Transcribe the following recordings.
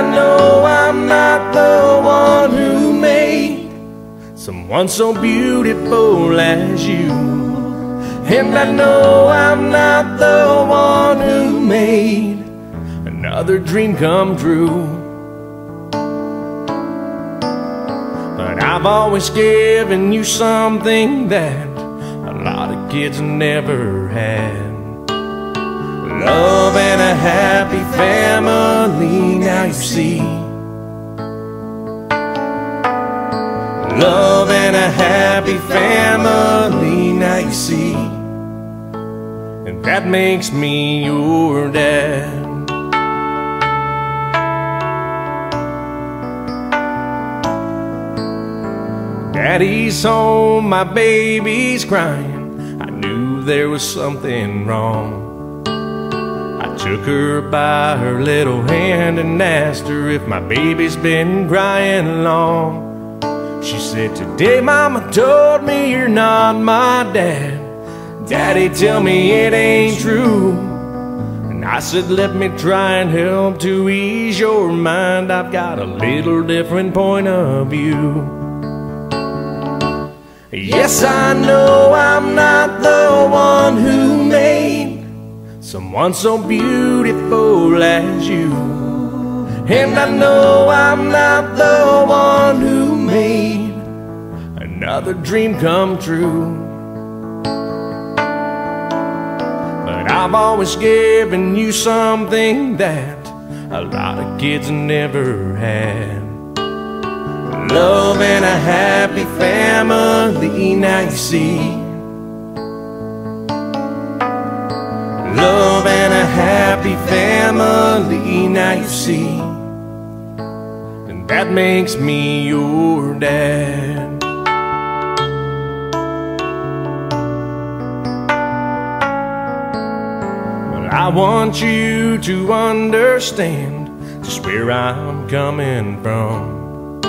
I know I'm not the one who made someone so beautiful as you. And I know I'm not the one who made another dream come true. But I've always given you something that a lot of kids never had. Love and a happy family, you see. Love and a happy family, now you see. And that makes me your dad. Daddy's home, my baby's crying. I knew there was something wrong. Took her by her little hand and asked her if my baby's been crying long. She said, Today, Mama told me you're not my dad. Daddy, tell me it ain't true. And I said, Let me try and help to ease your mind. I've got a little different point of view. Yes, I know I'm not the one who made someone so beautiful as you. And I know I'm not the one who made another dream come true. But I've always given you something that a lot of kids never had. Love and a happy family, now you see. Happy family, now you see. And that makes me your dad. Well, I want you to understand just where I'm coming from.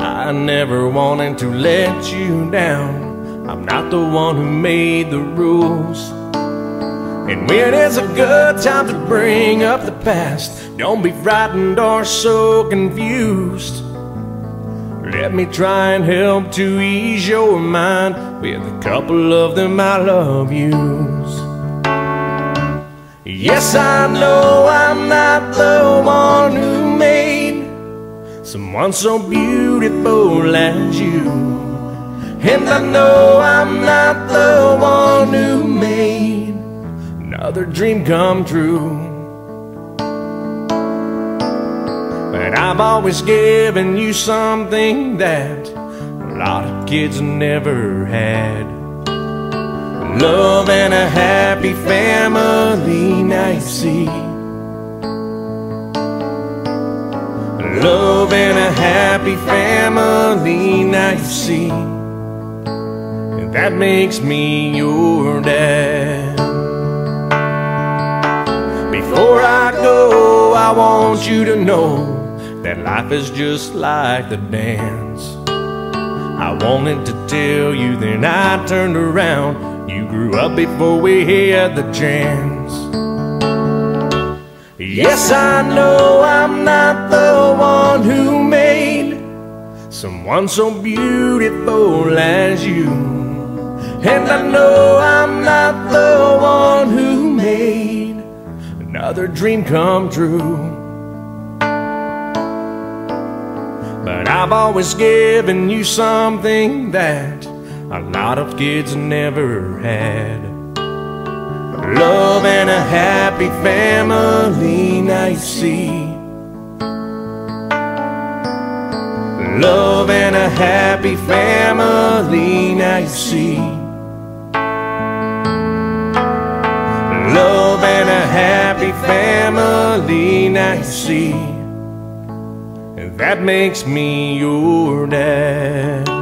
I never wanted to let you down. I'm not the one who made the rules. And when it's a good time to bring up the past, don't be frightened or so confused. Let me try and help to ease your mind with a couple of them I love yous. Yes, I know I'm not the one who made someone so beautiful as you. And I know I'm not the one who made another dream come true. But I've always given you something that a lot of kids never had. Love and a happy family, now you see. Love and a happy family, now you see. And that makes me your dad. Before I go, I want you to know that life is just like the dance. I wanted to tell you, then I turned around. You grew up before we had the chance. Yes, I know I'm not the one who made someone so beautiful as you. And I know I'm not the one who made another dream come true. But I've always given you something that a lot of kids never had. Love and a happy family, now you see. Love and a happy family, now you see. Happy family, now you see. That makes me your dad.